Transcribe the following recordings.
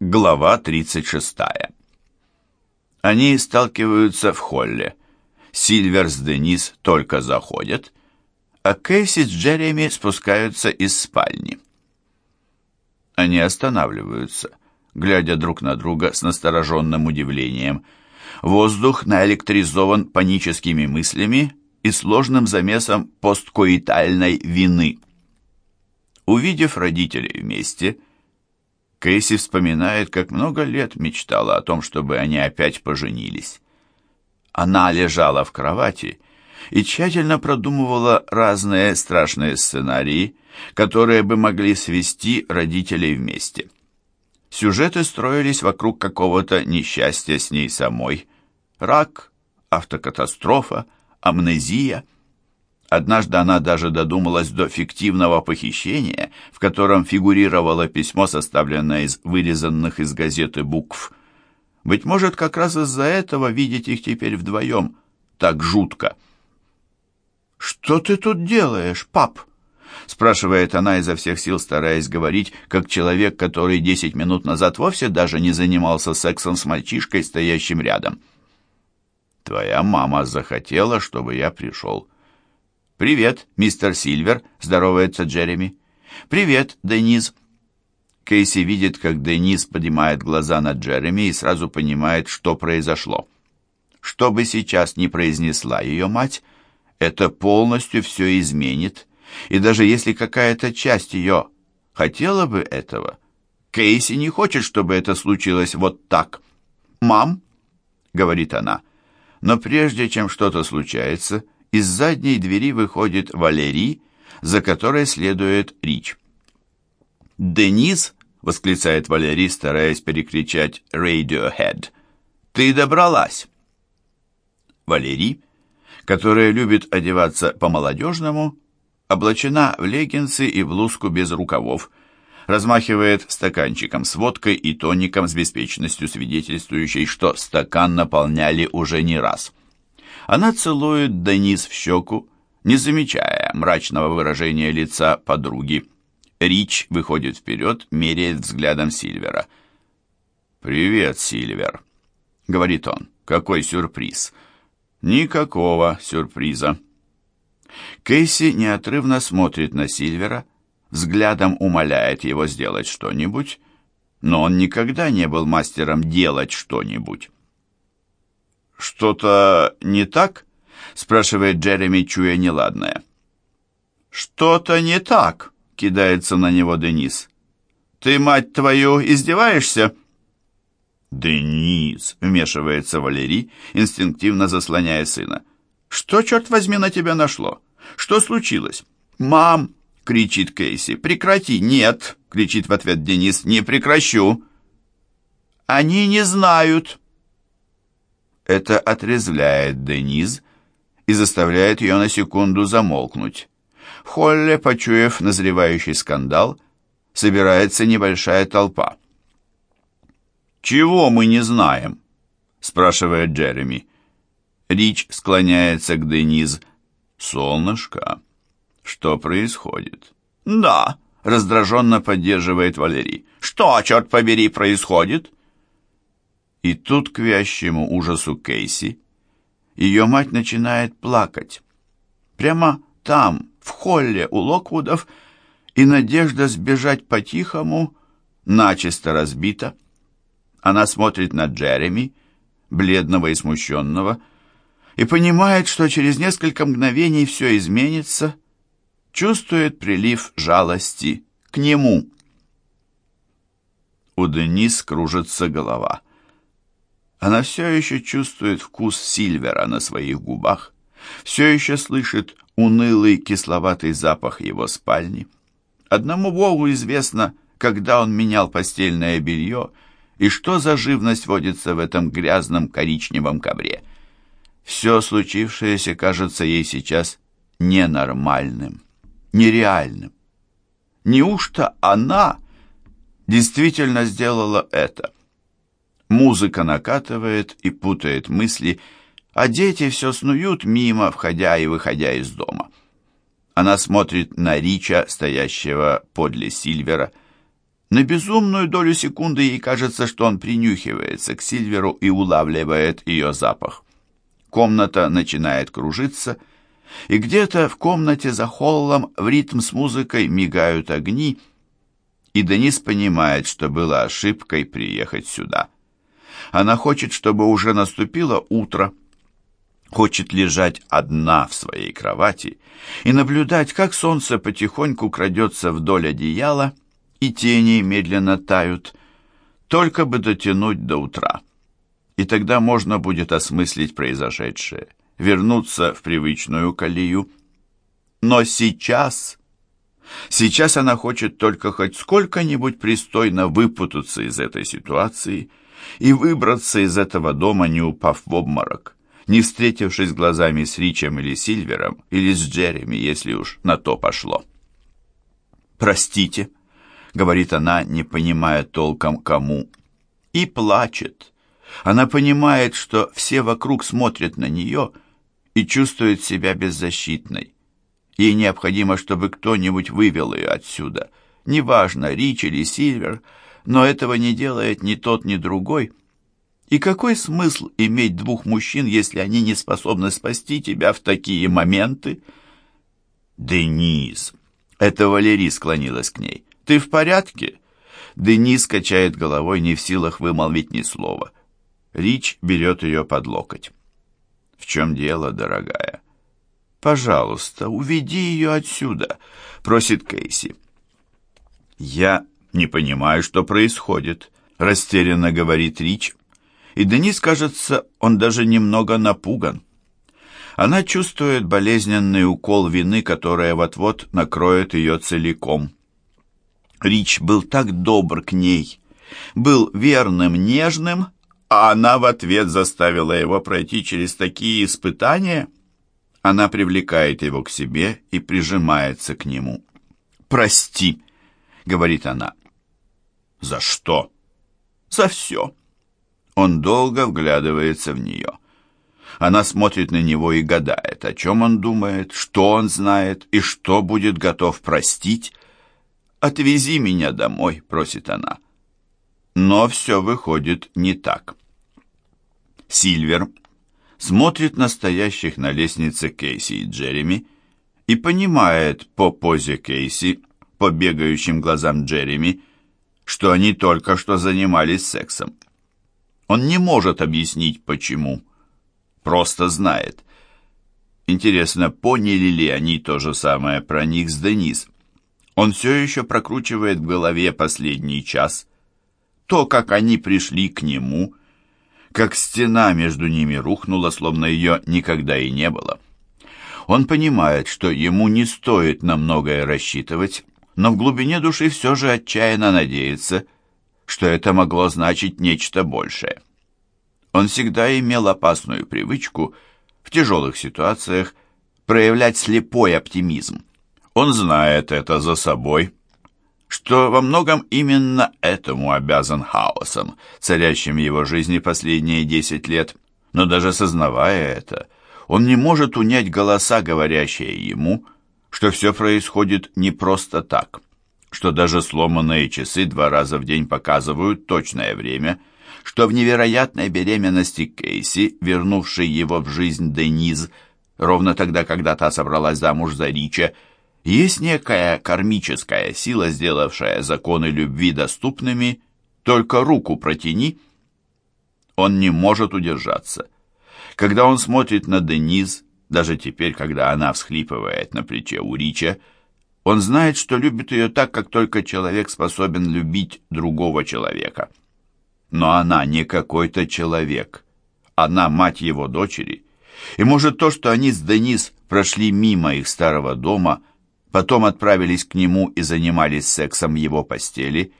Глава 36. Они сталкиваются в холле. Сильвер с Денис только заходят, а Кейси с Джереми спускаются из спальни. Они останавливаются, глядя друг на друга с настороженным удивлением. Воздух наэлектризован паническими мыслями и сложным замесом посткоитальной вины. Увидев родителей вместе, Кейси вспоминает, как много лет мечтала о том, чтобы они опять поженились. Она лежала в кровати и тщательно продумывала разные страшные сценарии, которые бы могли свести родителей вместе. Сюжеты строились вокруг какого-то несчастья с ней самой. Рак, автокатастрофа, амнезия – Однажды она даже додумалась до фиктивного похищения, в котором фигурировало письмо, составленное из вырезанных из газеты букв. Быть может, как раз из-за этого видеть их теперь вдвоем так жутко. «Что ты тут делаешь, пап?» спрашивает она изо всех сил, стараясь говорить, как человек, который десять минут назад вовсе даже не занимался сексом с мальчишкой, стоящим рядом. «Твоя мама захотела, чтобы я пришел». «Привет, мистер Сильвер», — здоровается Джереми. «Привет, Денис». Кейси видит, как Денис поднимает глаза на Джереми и сразу понимает, что произошло. Что бы сейчас ни произнесла ее мать, это полностью все изменит, и даже если какая-то часть ее хотела бы этого, Кейси не хочет, чтобы это случилось вот так. «Мам», — говорит она, — но прежде чем что-то случается, — из задней двери выходит Валерий, за которой следует Рич. «Денис!» — восклицает Валерий, стараясь перекричать Radiohead. «Ты добралась!» Валерий, которая любит одеваться по-молодежному, облачена в леггинсы и блузку без рукавов, размахивает стаканчиком с водкой и тоником с беспечностью, свидетельствующей, что стакан наполняли уже не раз. Она целует Денис в щеку, не замечая мрачного выражения лица подруги. Рич выходит вперед, меряет взглядом Сильвера. «Привет, Сильвер», — говорит он. «Какой сюрприз?» «Никакого сюрприза». Кейси неотрывно смотрит на Сильвера, взглядом умоляет его сделать что-нибудь, но он никогда не был мастером делать что-нибудь. «Что-то не так?» — спрашивает Джереми, чуя неладное. «Что-то не так», — кидается на него Денис. «Ты, мать твою, издеваешься?» «Денис!» — вмешивается Валерий, инстинктивно заслоняя сына. «Что, черт возьми, на тебя нашло? Что случилось?» «Мам!» — кричит Кейси. «Прекрати!» «Нет!» — кричит в ответ Денис. «Не прекращу!» «Они не знают!» Это отрезвляет Дениз и заставляет ее на секунду замолкнуть. В холле, почуяв назревающий скандал, собирается небольшая толпа. «Чего мы не знаем?» — спрашивает Джереми. Рич склоняется к Дениз. «Солнышко, что происходит?» «Да», — раздраженно поддерживает Валерий. «Что, черт побери, происходит?» И тут, к вящему ужасу Кейси, ее мать начинает плакать. Прямо там, в холле у Локвудов, и надежда сбежать по-тихому начисто разбита. Она смотрит на Джереми, бледного и смущенного, и понимает, что через несколько мгновений все изменится, чувствует прилив жалости к нему. У Денис кружится голова. Она все еще чувствует вкус Сильвера на своих губах, все еще слышит унылый кисловатый запах его спальни. Одному Богу известно, когда он менял постельное белье и что за живность водится в этом грязном коричневом ковре. Все случившееся кажется ей сейчас ненормальным, нереальным. Неужто она действительно сделала это? Музыка накатывает и путает мысли, а дети все снуют мимо, входя и выходя из дома. Она смотрит на Рича, стоящего подле Сильвера. На безумную долю секунды ей кажется, что он принюхивается к Сильверу и улавливает ее запах. Комната начинает кружиться, и где-то в комнате за холлом в ритм с музыкой мигают огни, и Денис понимает, что было ошибкой приехать сюда. Она хочет, чтобы уже наступило утро, хочет лежать одна в своей кровати и наблюдать, как солнце потихоньку крадется вдоль одеяла, и тени медленно тают, только бы дотянуть до утра. И тогда можно будет осмыслить произошедшее, вернуться в привычную колею. Но сейчас... Сейчас она хочет только хоть сколько-нибудь пристойно выпутаться из этой ситуации и выбраться из этого дома, не упав в обморок, не встретившись глазами с Ричем или Сильвером, или с Джереми, если уж на то пошло. «Простите», — говорит она, не понимая толком кому, и плачет. Она понимает, что все вокруг смотрят на нее и чувствует себя беззащитной. Ей необходимо, чтобы кто-нибудь вывел ее отсюда. Неважно, Рич или Сильвер, но этого не делает ни тот, ни другой. И какой смысл иметь двух мужчин, если они не способны спасти тебя в такие моменты? Денис. Это Валерий склонилась к ней. «Ты в порядке?» Денис качает головой, не в силах вымолвить ни слова. Рич берет ее под локоть. «В чем дело, дорогая?» «Пожалуйста, уведи ее отсюда», — просит Кейси. «Я не понимаю, что происходит», — растерянно говорит Рич. И Денис, кажется, он даже немного напуган. Она чувствует болезненный укол вины, которая вот-вот накроет ее целиком. Рич был так добр к ней, был верным, нежным, а она в ответ заставила его пройти через такие испытания. Она привлекает его к себе и прижимается к нему. «Прости», — говорит она. «За что?» «За все». Он долго вглядывается в нее. Она смотрит на него и гадает, о чем он думает, что он знает и что будет готов простить, «Отвези меня домой», — просит она. Но все выходит не так. Сильвер смотрит на стоящих на лестнице Кейси и Джереми и понимает по позе Кейси, по бегающим глазам Джереми, что они только что занимались сексом. Он не может объяснить, почему. Просто знает. Интересно, поняли ли они то же самое про них с Денис? Он все еще прокручивает в голове последний час. То, как они пришли к нему, как стена между ними рухнула, словно ее никогда и не было. Он понимает, что ему не стоит на многое рассчитывать, но в глубине души все же отчаянно надеется, что это могло значить нечто большее. Он всегда имел опасную привычку в тяжелых ситуациях проявлять слепой оптимизм. Он знает это за собой, что во многом именно этому обязан хаосом, царящим в его жизни последние десять лет. Но даже сознавая это, он не может унять голоса, говорящие ему, что все происходит не просто так, что даже сломанные часы два раза в день показывают точное время, что в невероятной беременности Кейси, вернувшей его в жизнь Дениз, ровно тогда, когда та собралась замуж за Рича, есть некая кармическая сила, сделавшая законы любви доступными, только руку протяни. Он не может удержаться. Когда он смотрит на Дениз, даже теперь, когда она всхлипывает на плече у Рича, он знает, что любит ее так, как только человек способен любить другого человека. Но она не какой-то человек. Она мать его дочери. И может то, что они с Денис прошли мимо их старого дома – потом отправились к нему и занимались сексом в его постели,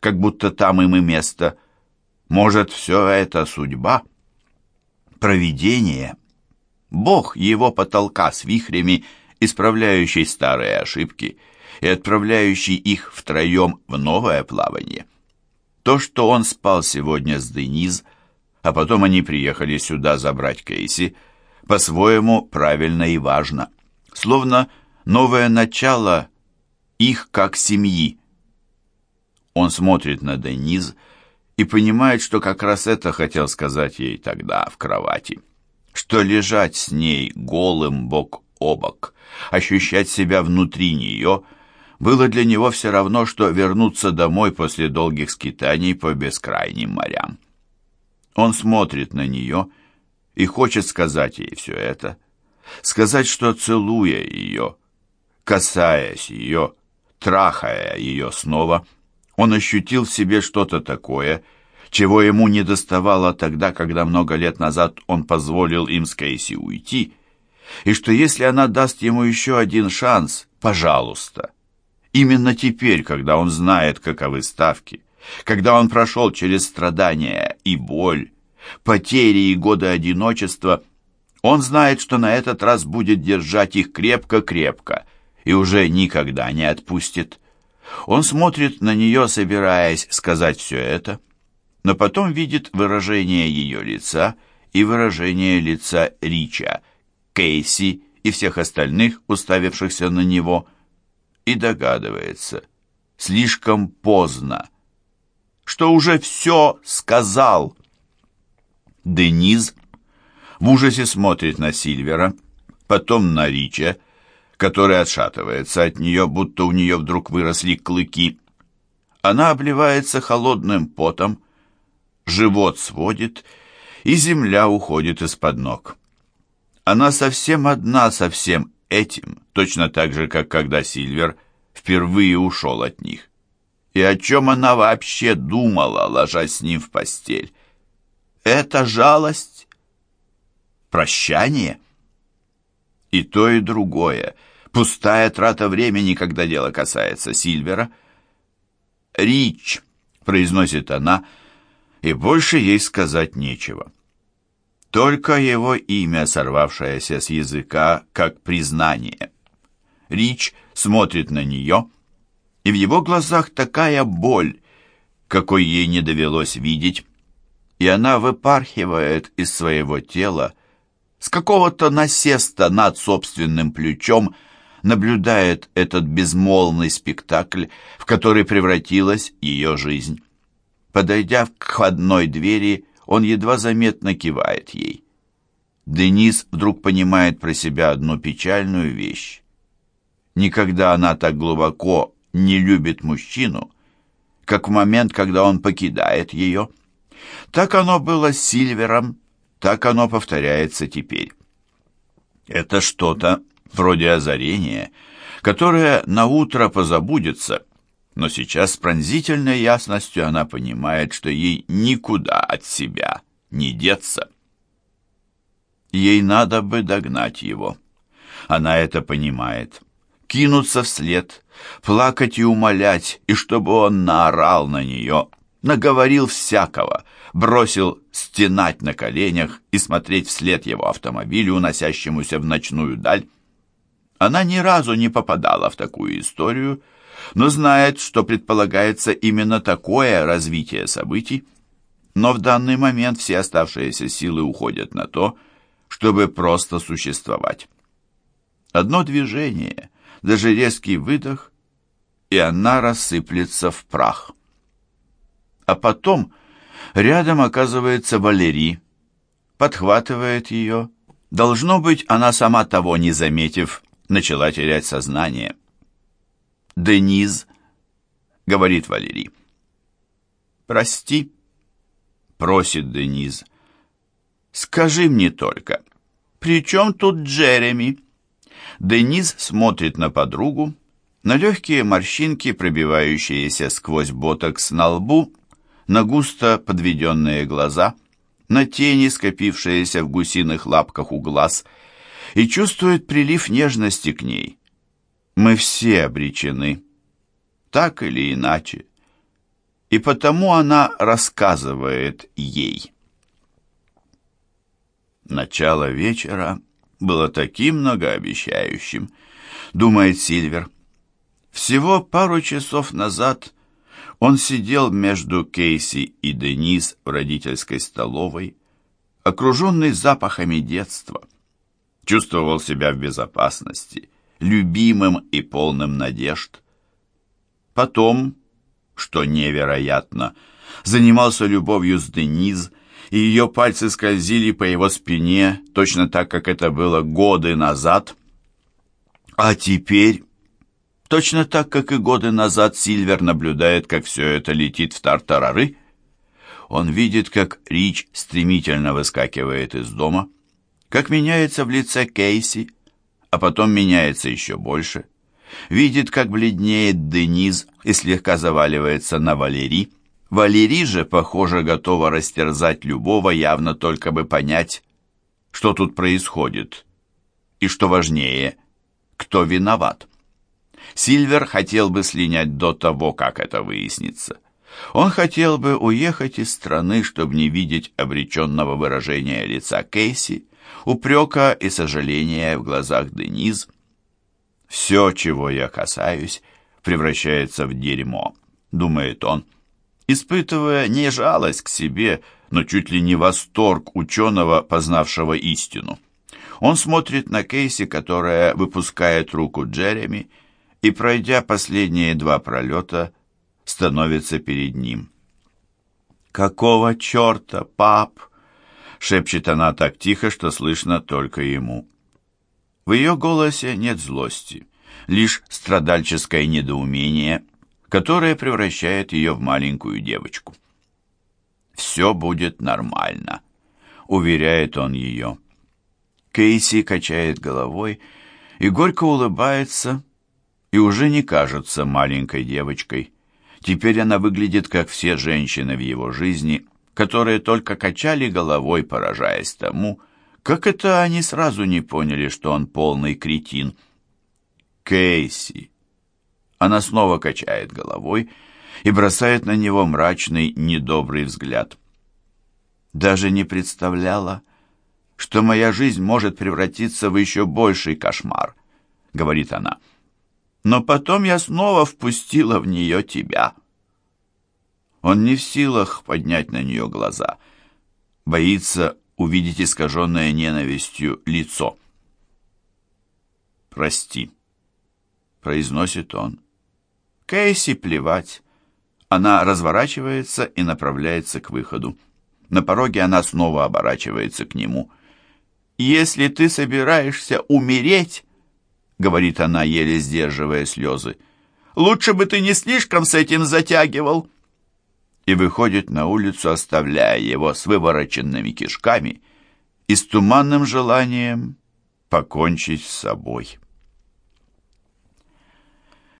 как будто там им и место. Может, все это судьба? Провидение? Бог его потолка с вихрями, исправляющий старые ошибки и отправляющий их втроем в новое плавание. То, что он спал сегодня с Дениз, а потом они приехали сюда забрать Кейси, по-своему правильно и важно. Словно новое начало их как семьи. Он смотрит на Дениз и понимает, что как раз это хотел сказать ей тогда в кровати. Что лежать с ней голым бок о бок, ощущать себя внутри нее, было для него все равно, что вернуться домой после долгих скитаний по бескрайним морям. Он смотрит на нее и хочет сказать ей все это, сказать, что целуя ее, касаясь ее, трахая ее снова, он ощутил в себе что-то такое, чего ему не доставало тогда, когда много лет назад он позволил им с Кейси уйти, и что если она даст ему еще один шанс, пожалуйста. Именно теперь, когда он знает, каковы ставки, когда он прошел через страдания и боль, потери и годы одиночества, он знает, что на этот раз будет держать их крепко-крепко и уже никогда не отпустит. Он смотрит на нее, собираясь сказать все это, но потом видит выражение ее лица и выражение лица Рича, Кейси и всех остальных, уставившихся на него, и догадывается, слишком поздно, что уже все сказал. Дениз в ужасе смотрит на Сильвера, потом на Рича, который отшатывается от нее, будто у нее вдруг выросли клыки. Она обливается холодным потом, живот сводит, и земля уходит из-под ног. Она совсем одна со всем этим, точно так же, как когда Сильвер впервые ушел от них. И о чем она вообще думала, ложась с ним в постель? Это жалость? Прощание? И то, и другое. Пустая трата времени, когда дело касается Сильвера. «Рич», — произносит она, и больше ей сказать нечего. Только его имя, сорвавшееся с языка, как признание. Рич смотрит на нее, и в его глазах такая боль, какой ей не довелось видеть, и она выпархивает из своего тела, с какого-то насеста над собственным плечом, наблюдает этот безмолвный спектакль, в который превратилась ее жизнь. Подойдя к входной двери, он едва заметно кивает ей. Денис вдруг понимает про себя одну печальную вещь. Никогда она так глубоко не любит мужчину, как в момент, когда он покидает ее. Так оно было с Сильвером, так оно повторяется теперь. Это что-то вроде озарения, которое на утро позабудется, но сейчас с пронзительной ясностью она понимает, что ей никуда от себя не деться. Ей надо бы догнать его. Она это понимает. Кинуться вслед, плакать и умолять, и чтобы он наорал на нее, наговорил всякого, бросил стенать на коленях и смотреть вслед его автомобилю, уносящемуся в ночную даль. Она ни разу не попадала в такую историю, но знает, что предполагается именно такое развитие событий. Но в данный момент все оставшиеся силы уходят на то, чтобы просто существовать. Одно движение, даже резкий выдох, и она рассыплется в прах. А потом рядом оказывается Валерий, подхватывает ее. Должно быть, она сама того не заметив, начала терять сознание. «Дениз», — говорит Валерий. «Прости», — просит Дениз. «Скажи мне только, при чем тут Джереми?» Дениз смотрит на подругу, на легкие морщинки, пробивающиеся сквозь ботокс на лбу, на густо подведенные глаза, на тени, скопившиеся в гусиных лапках у глаз, и чувствует прилив нежности к ней. Мы все обречены, так или иначе, и потому она рассказывает ей. Начало вечера было таким многообещающим, думает Сильвер. Всего пару часов назад он сидел между Кейси и Денис в родительской столовой, окруженный запахами детства. Чувствовал себя в безопасности, любимым и полным надежд. Потом, что невероятно, занимался любовью с Дениз, и ее пальцы скользили по его спине, точно так, как это было годы назад. А теперь, точно так, как и годы назад, Сильвер наблюдает, как все это летит в тартарары. Он видит, как Рич стремительно выскакивает из дома, как меняется в лице Кейси, а потом меняется еще больше. Видит, как бледнеет Дениз и слегка заваливается на Валерий. Валерий же, похоже, готова растерзать любого, явно только бы понять, что тут происходит. И что важнее, кто виноват. Сильвер хотел бы слинять до того, как это выяснится. Он хотел бы уехать из страны, чтобы не видеть обреченного выражения лица Кейси, упрека и сожаления в глазах Дениз. «Все, чего я касаюсь, превращается в дерьмо», — думает он испытывая не жалость к себе, но чуть ли не восторг ученого, познавшего истину. Он смотрит на Кейси, которая выпускает руку Джереми, и, пройдя последние два пролета, становится перед ним. «Какого черта, пап?» — шепчет она так тихо, что слышно только ему. В ее голосе нет злости, лишь страдальческое недоумение — которое превращает ее в маленькую девочку. «Все будет нормально», — уверяет он ее. Кейси качает головой и горько улыбается, и уже не кажется маленькой девочкой. Теперь она выглядит, как все женщины в его жизни, которые только качали головой, поражаясь тому, как это они сразу не поняли, что он полный кретин. Кейси, она снова качает головой и бросает на него мрачный, недобрый взгляд. Даже не представляла, что моя жизнь может превратиться в еще больший кошмар, говорит она. Но потом я снова впустила в нее тебя. Он не в силах поднять на нее глаза, боится увидеть искаженное ненавистью лицо. «Прости», — произносит он. Кейси плевать. Она разворачивается и направляется к выходу. На пороге она снова оборачивается к нему. «Если ты собираешься умереть, — говорит она, еле сдерживая слезы, — лучше бы ты не слишком с этим затягивал» и выходит на улицу, оставляя его с вывороченными кишками и с туманным желанием покончить с собой.